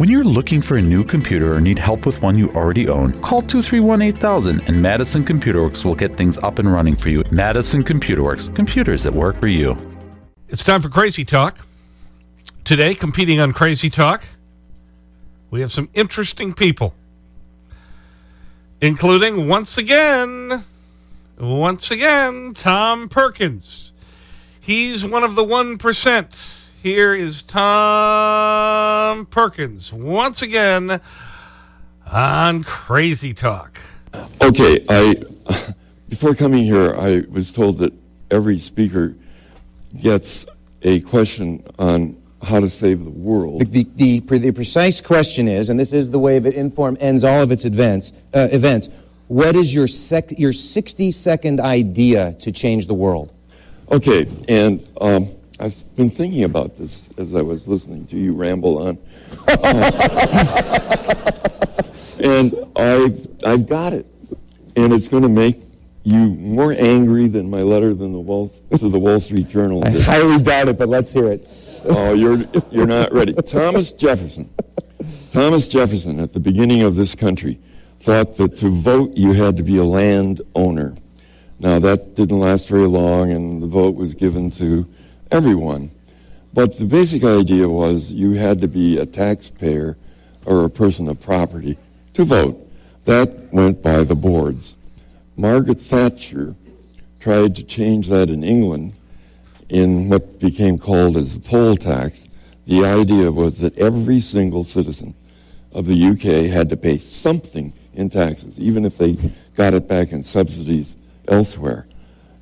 When you're looking for a new computer or need help with one you already own, call 231 8000 and Madison Computer Works will get things up and running for you. Madison Computer Works, computers that work for you. It's time for Crazy Talk. Today, competing on Crazy Talk, we have some interesting people, including once again, once again, Tom Perkins. He's one of the 1%. Here is Tom Perkins once again on Crazy Talk. Okay, I before coming here, I was told that every speaker gets a question on how to save the world. The, the, the, the precise question is, and this is the way that Inforum ends all of its events, uh, events what is your, sec, your 60 second idea to change the world? Okay, and um, I've been thinking about this as I was listening to you ramble on. and I've, I've got it. And it's going to make you more angry than my letter than the Wall, to the Wall Street Journal. I highly doubt it, but let's hear it. oh, you're, you're not ready. Thomas Jefferson. Thomas Jefferson, at the beginning of this country, thought that to vote you had to be a land owner. Now, that didn't last very long, and the vote was given to everyone. But the basic idea was you had to be a taxpayer or a person of property to vote. That went by the boards. Margaret Thatcher tried to change that in England in what became called as the poll tax. The idea was that every single citizen of the UK had to pay something in taxes, even if they got it back in subsidies elsewhere.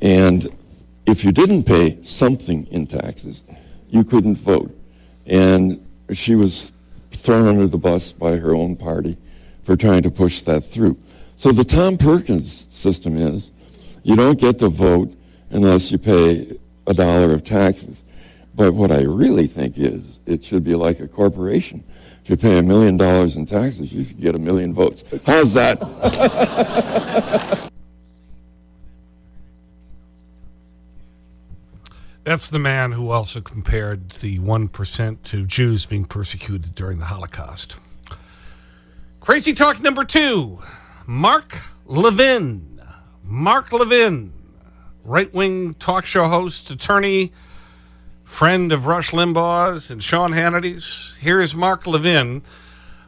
And if you didn't pay something in taxes, you couldn't vote. And she was thrown under the bus by her own party for trying to push that through. So the Tom Perkins system is you don't get to vote unless you pay a dollar of taxes. But what I really think is it should be like a corporation. If you pay a million dollars in taxes, you should get a million votes. How's that? That's the man who also compared the 1% to Jews being persecuted during the Holocaust. Crazy talk number two Mark Levin. Mark Levin, right wing talk show host, attorney, friend of Rush Limbaugh's and Sean Hannity's. Here is Mark Levin.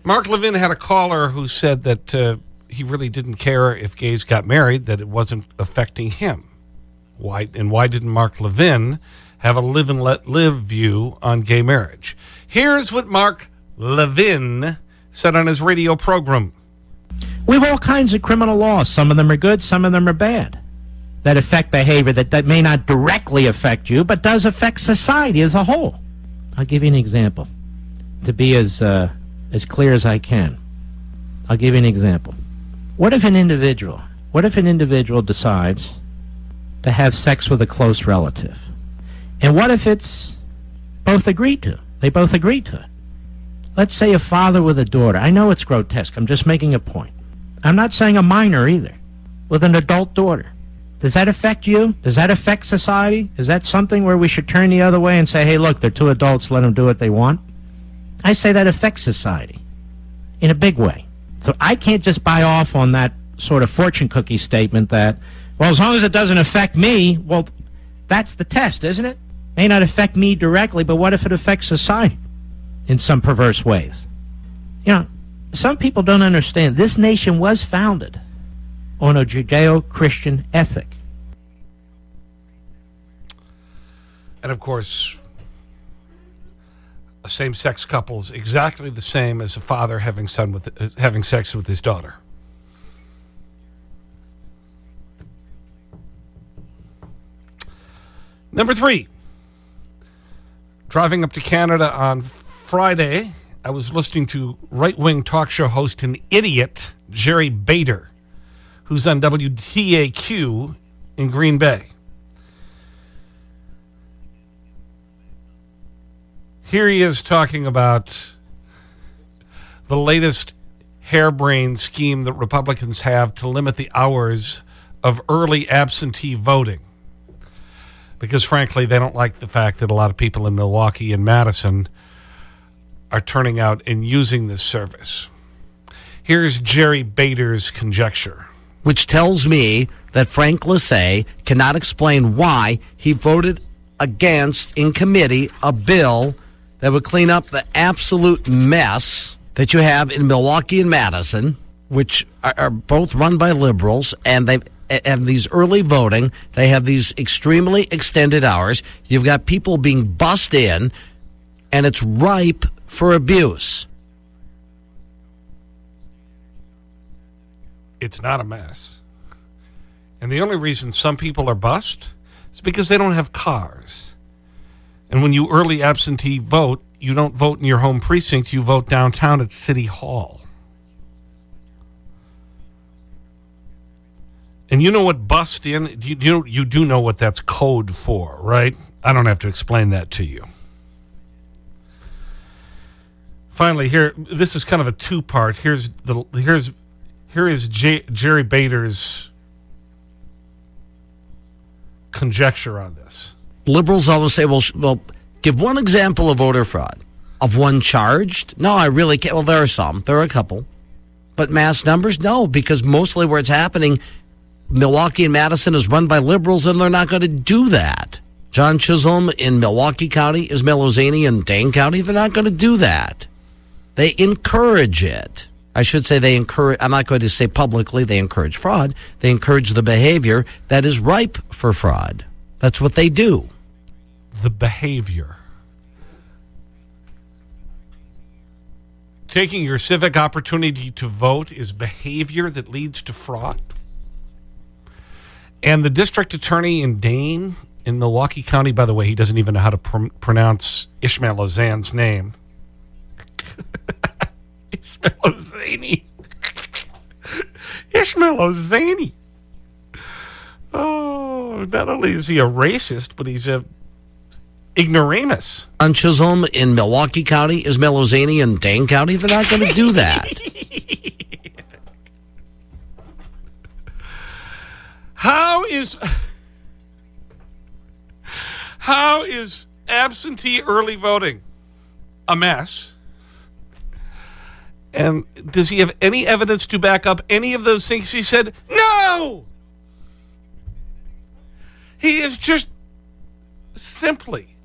Mark Levin had a caller who said that uh, he really didn't care if gays got married, that it wasn't affecting him. Why, and why didn't Mark Levin have a live and let live view on gay marriage? Here's what Mark Levin said on his radio program. We have all kinds of criminal laws. Some of them are good, some of them are bad. That affect behavior that, that may not directly affect you, but does affect society as a whole. I'll give you an example to be as, uh, as clear as I can. I'll give you an example. What if an individual, what if an individual decides to have sex with a close relative. And what if it's both agreed to? They both agreed to it. Let's say a father with a daughter. I know it's grotesque. I'm just making a point. I'm not saying a minor either. With an adult daughter. Does that affect you? Does that affect society? Is that something where we should turn the other way and say, hey, look, they're two adults, let them do what they want? I say that affects society in a big way. So I can't just buy off on that sort of fortune cookie statement that well, as long as it doesn't affect me, well, that's the test, isn't it? May not affect me directly, but what if it affects society in some perverse ways? You know, some people don't understand. This nation was founded on a Judeo Christian ethic. And of course, a same sex couple is exactly the same as a father having, son with, having sex with his daughter. Number three, driving up to Canada on Friday, I was listening to right wing talk show host and idiot Jerry Bader, who's on WTAQ in Green Bay. Here he is talking about the latest harebrained scheme that Republicans have to limit the hours of early absentee voting because frankly, they don't like the fact that a lot of people in Milwaukee and Madison are turning out and using this service. Here's Jerry Bader's conjecture. which tells me that Frank Lasee cannot explain why he voted against in committee a bill that would clean up the absolute mess that you have in Milwaukee and Madison, which are, are both run by liberals, and they have these early voting. They have these extremely extended hours. You've got people being bussed in, and it's ripe for abuse. It's not a mess. And the only reason some people are bust is because they don't have cars. And when you early absentee vote, you don't vote in your home precinct, you vote downtown at City Hall. You know what bust in? You, you, you do know what that's code for, right? I don't have to explain that to you. Finally, here, this is kind of a two part. Here's, the, here's, here is J, Jerry Bader's conjecture on this. liberals always say, well, well, give one example of voter fraud. Of one charged? No, I really can't. Well, there are some. There are a couple. But mass numbers? No, because mostly where it's happening, Milwaukee and Madison is run by liberals, and they're not going to do that. John Chisholm in Milwaukee County, Ismael Ozani in Dane County, they're not going to do that. They encourage it. I should say they encourage, I'm not going to say publicly they encourage fraud. They encourage the behavior that is ripe for fraud. That's what they do. The behavior. Taking your civic opportunity to vote is behavior that leads to fraud. And the district attorney in Dane, in Milwaukee County, by the way, he doesn't even know how to pr pronounce Ishmael Ozanne's name. Ishmael Ozani. Ishmael Ozani. Oh, not only is he a racist, but he's a ignoramus. on Chisholm in Milwaukee County, Ismael Ozani in Dane County, they're not going to do that. How is how is absentee early voting a mess? And does he have any evidence to back up any of those things he said? No! He is just simply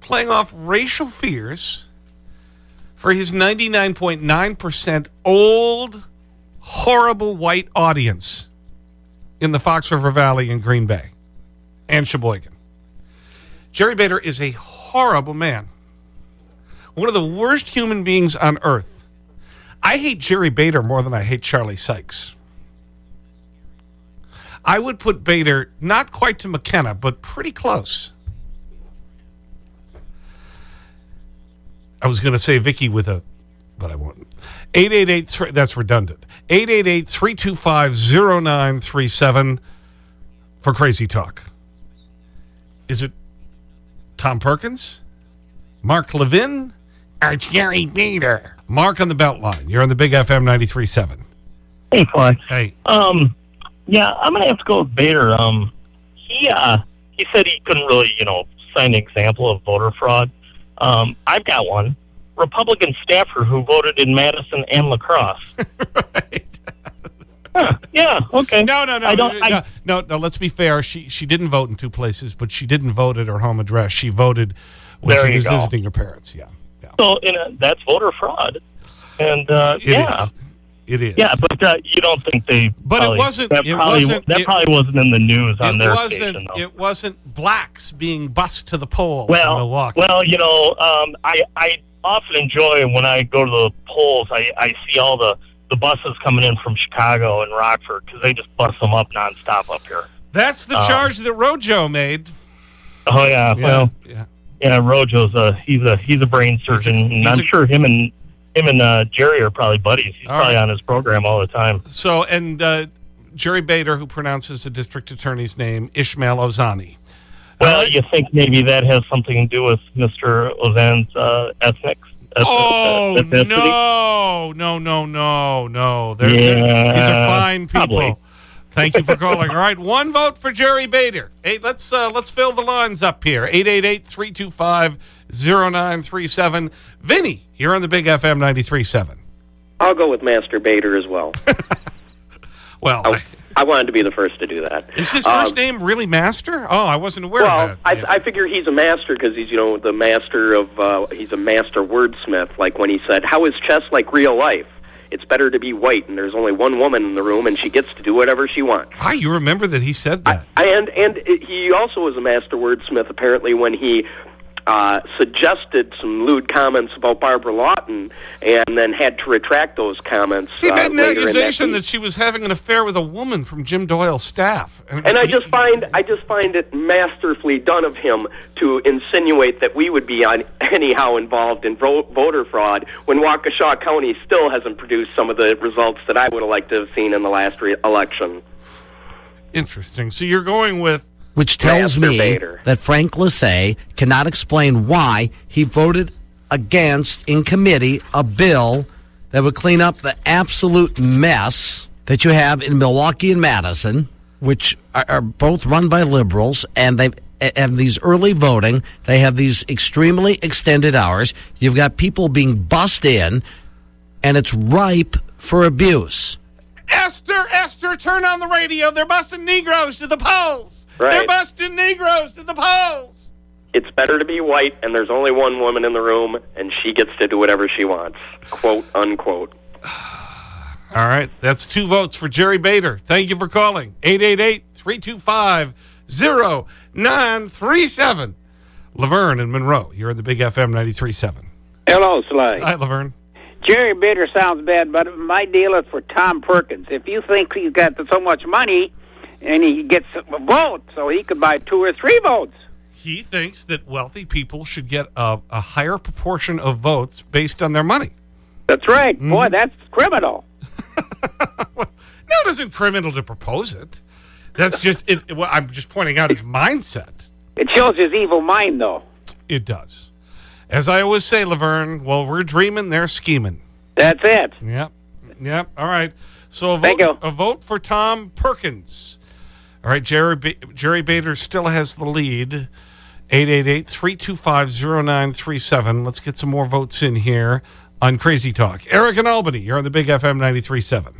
playing off racial fears for his 99.9% old, horrible white audience in the Fox River Valley in Green Bay and Sheboygan. Jerry Bader is a horrible man. One of the worst human beings on earth. I hate Jerry Bader more than I hate Charlie Sykes. I would put Bader not quite to McKenna, but pretty close. I was going to say Vicky with a, but I won't. 888, that's redundant. 888 325 0937 for Crazy Talk. Is it Tom Perkins? Mark Levin? Or Jerry Bader? Mark on the Beltline. You're on the Big FM 93.7. Hey, Clark. Hey. Um, yeah, I'm gonna have to go with Bader. Um, he uh, he said he couldn't really, you know, cite an example of voter fraud. Um, I've got one. Republican staffer who voted in Madison and La Crosse. right. Huh, yeah, okay. No, no, no, I don't. no, I, no, no, Let's be fair. She she didn't vote in two places, but she didn't vote at her home address. She voted when she was go. visiting her parents. Yeah, yeah. so, in a, that's voter fraud. And uh, It yeah, is. It is. yeah, but uh, you don't think they? But it wasn't- That it probably wasn't- that it- probably wasn't in the news on it their wasn't. station. Though. It wasn't blacks being bussed to the polls in well, Milwaukee. well, you know, um, I I often enjoy when I go to the polls. I I see all the the buses coming in from Chicago and Rockford because they just bus them up nonstop up here. That's the um, charge that Rojo made. Oh yeah, Yeah, well, yeah. yeah. Rojo's a he's a he's a brain surgeon, he's and I'm a- sure him and him and uh, Jerry are probably buddies. He's probably right. on his program all the time. So, and uh, Jerry Bader, who pronounces the district attorney's name, Ishmael Ozani. Well, Uh, you think maybe that has something to do with Mr. Ozanne's uh, ethnics? Oh, ethnicity? no, no, no, no, no. They're, Yeah, they're- these are fine people. probably. Thank you for calling. All right, one vote for Jerry Bader. Hey, let's, uh, let's fill the lines up here. 888-325-0937. Vinny, you're on the Big FM 93.7. I'll go with Master Bader as well. Well, I, I wanted to be the first to do that. is his Um, first name really Master? Oh, I wasn't aware Well, of I, that. I figure he's a master because he's, you know, the master of, uh, he's a master wordsmith. Like when he said, how is chess like real life? It's better to be white, and there's only one woman in the room, and she gets to do whatever she wants. ah, you remember that he said that. And and it- he also was a master wordsmith apparently when he uh, suggested some lewd comments about Barbara Lawton, and then had to retract those comments. he uh, made an accusation that, that she was having an affair with a woman from Jim Doyle's staff. And I he- just find I just find it masterfully done of him to insinuate that we would be on, anyhow involved in vo- voter fraud when Waukesha County still hasn't produced some of the results that I would have liked to have seen in the last re- election. Interesting. So you're going with which tells me that Frank Lasee cannot explain why he voted against in committee a bill that would clean up the absolute mess that you have in Milwaukee and Madison, which are, are both run by liberals, and they have these early voting. They have these extremely extended hours. You've got people being bussed in, and it's ripe for abuse. Esther, Esther, turn on the radio. They're busing Negroes to the polls. Right. They're busting Negroes to the polls. It's better to be white, and there's only one woman in the room, and she gets to do whatever she wants. Quote unquote. All right. That's two votes for Jerry Bader. Thank you for calling. 888-325-0937. Laverne and Monroe. You're in the Big FM 93.7. Hello, Sly. Hi, Laverne. Jerry Bader sounds bad, but my deal is for Tom Perkins. If you think he's got so much money and he gets a vote, so he could buy two or three votes. He thinks that wealthy people should get a, a higher proportion of votes based on their money. That's right. Mm-hmm. Boy, that's criminal. No, it isn't criminal to propose it. That's just, it, well, I'm just pointing out his mindset. It shows his evil mind, though. It does. As I always say, Laverne, well, we're dreaming, they're scheming. That's it. Yep. Yep. All right. So a vote, a vote for Tom Perkins. All right. Jerry, Jerry Bader still has the lead. 888-325-0937. Let's get some more votes in here on Crazy Talk. Eric in Albany, you're on the Big FM 93.7.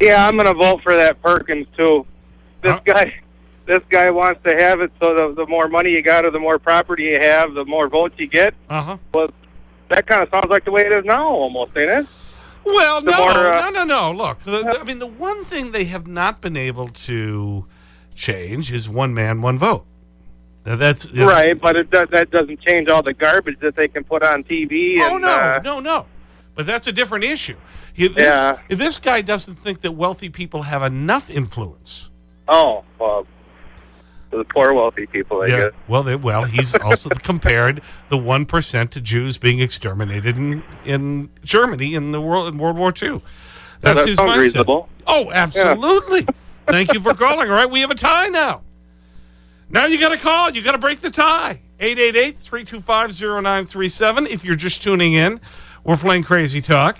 Yeah, I'm going to vote for that Perkins too. This Huh? guy, this guy wants to have it so the the more money you got or the more property you have, the more votes you get. Uh-huh. Well, that kind of sounds like the way it is now, almost, ain't it? Well, The no, more, uh, no, no, no. Look, the, the- I mean, the one thing they have not been able to change is one man, one vote. Now, That's Right, but it does, that doesn't change all the garbage that they can put on TV. Oh, and, no, uh, no, no. But that's a different issue. He, this, Yeah. this guy doesn't think that wealthy people have enough influence. Oh, well, the poor wealthy people, I guess. Well, they, well, he's also compared the 1% to Jews being exterminated in, in Germany in, the world, in World War II. That's that his mindset. reasonable. Oh, absolutely. Thank you for calling. All right, we have a tie now. Now you got to call. You got to break the tie. 888-325-0937. If you're just tuning in, we're playing Crazy Talk.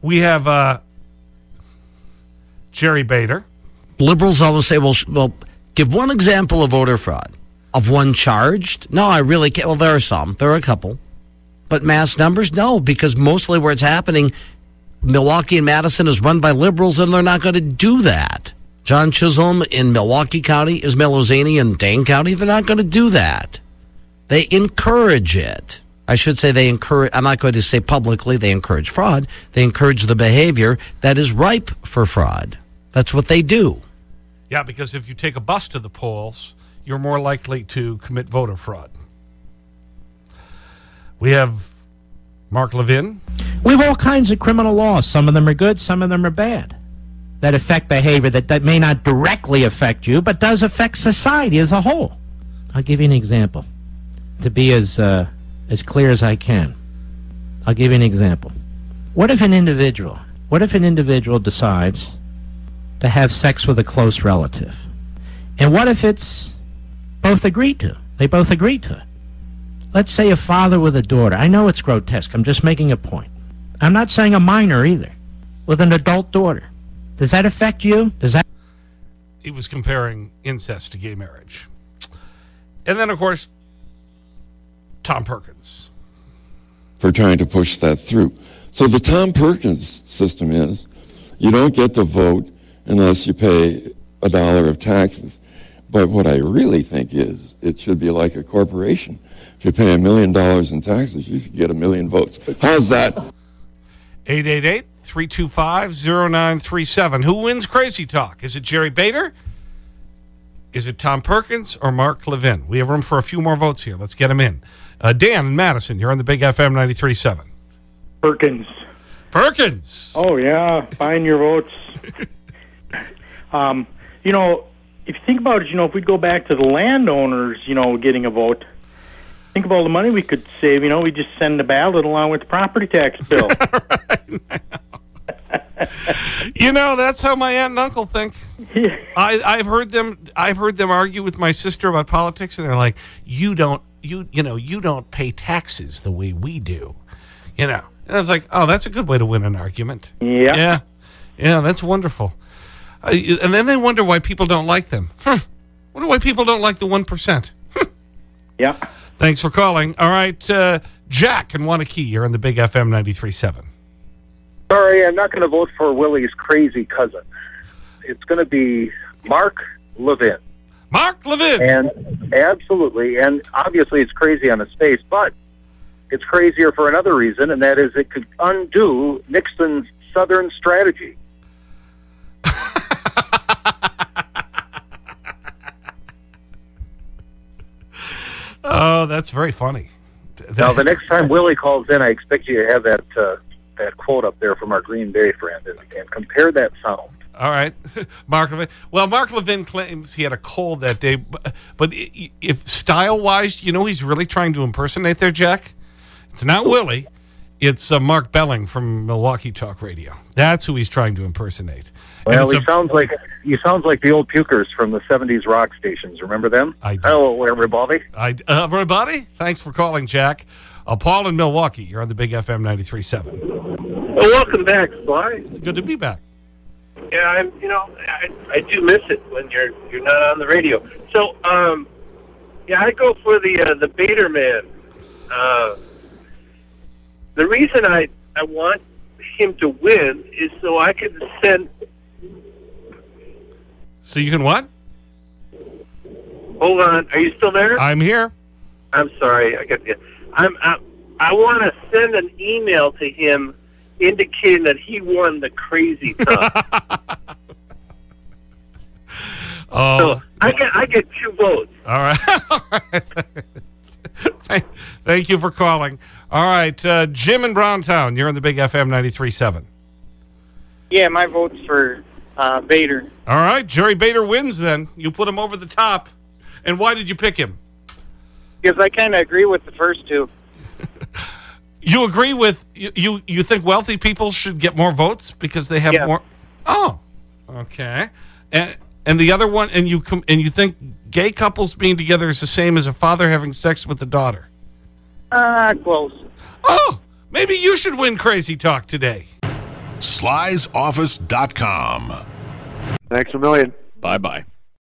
We have uh, Jerry Bader. liberals always say, well, well, give one example of voter fraud. Of one charged? No, I really can't. Well, there are some. There are a couple. But mass numbers? No, because mostly where it's happening, Milwaukee and Madison is run by liberals, and they're not going to do that. John Chisholm in Milwaukee County, Ismael Ozani in Dane County, they're not going to do that. They encourage it. I should say they encourage, I'm not going to say publicly they encourage fraud. They encourage the behavior that is ripe for fraud. That's what they do. Yeah, because if you take a bus to the polls, you're more likely to commit voter fraud. We have Mark Levin. We have all kinds of criminal laws. Some of them are good, some of them are bad. That affect behavior that, that may not directly affect you, but does affect society as a whole. I'll give you an example to be as, uh, as clear as I can. I'll give you an example. What if an individual, what if an individual decides to have sex with a close relative? And what if it's both agreed to? They both agree to it. Let's say a father with a daughter. I know it's grotesque. I'm just making a point. I'm not saying a minor either. With an adult daughter. Does that affect you? Does that he was comparing incest to gay marriage. And then, of course, Tom Perkins. for trying to push that through. So the Tom Perkins system is you don't get to vote unless you pay a dollar of taxes. But what I really think is it should be like a corporation. If you pay a million dollars in taxes, you should get a million votes. How's that? 888 325 0937. Who wins Crazy Talk? Is it Jerry Bader? Is it Tom Perkins or Mark Levin? We have room for a few more votes here. Let's get them in. Uh, Dan in Madison, you're on the Big FM 93.7. Perkins. Perkins. Oh, yeah. Find your votes. um, you know, if you think about it, you know, if we go back to the landowners, you know, getting a vote, think of all the money we could save. You know, we just send a ballot along with the property tax bill. You know, that's how my aunt and uncle think. I, I've heard them. I've heard them argue with my sister about politics, and they're like, "You don't, you, you know, you don't pay taxes the way we do," you know. And I was like, "Oh, that's a good way to win an argument." Yeah. Yeah, yeah, that's wonderful. Uh, and then they wonder why people don't like them. Hmm. Wonder why people don't like the one percent. yeah. Thanks for calling. All right, uh, Jack and Waunakee, you're on the Big FM 93.7. Sorry, I'm not going to vote for Willie's crazy cousin. It's going to be Mark Levin. Mark Levin. And absolutely, and obviously it's crazy on its face, but it's crazier for another reason, and that is it could undo Nixon's Southern strategy. Oh, that's very funny. Now, the next time Willie calls in, I expect you to have that uh, that quote up there from our Green Bay friend, and, and compare that sound. All right. Mark Levin. Well, Mark Levin claims he had a cold that day. But, but if style-wise, you know he's really trying to impersonate there, Jack? It's not Willie. It's uh, Mark Belling from Milwaukee Talk Radio. That's who he's trying to impersonate. Well, he a- sounds like he sounds like the old pukers from the '70s rock stations. Remember them? I do. Hello, everybody. I, uh, everybody, thanks for calling, Jack. Uh, Paul in Milwaukee, you're on the Big FM 93.7. Well, welcome back, Sly. Good to be back. Yeah, I'm. You know, I, I do miss it when you're you're not on the radio. So, um, yeah, I go for the uh, the Bader man. Uh, the reason I I want him to win is so I can send. So you can what? Hold on, are you still there? I'm here. I'm sorry, I got you. I'm. I, I want to send an email to him indicating that he won the crazy talk. Oh, so I get I get two votes. all right. All right. Thank- Thank you for calling. All right, uh, Jim in Browntown, you're on the Big FM 93.7. Yeah, my vote's for uh, Bader. All right, Jerry Bader wins then. You put him over the top. And why did you pick him? Because I kind of agree with the first two. You agree with, you, you, you think wealthy people should get more votes because they have Yeah. more? Oh, okay. And, and the other one, and you, com and you think gay couples being together is the same as a father having sex with the daughter? Uh, close. Oh, maybe you should win Crazy Talk today. Slysoffice.com. Thanks a million. Bye bye.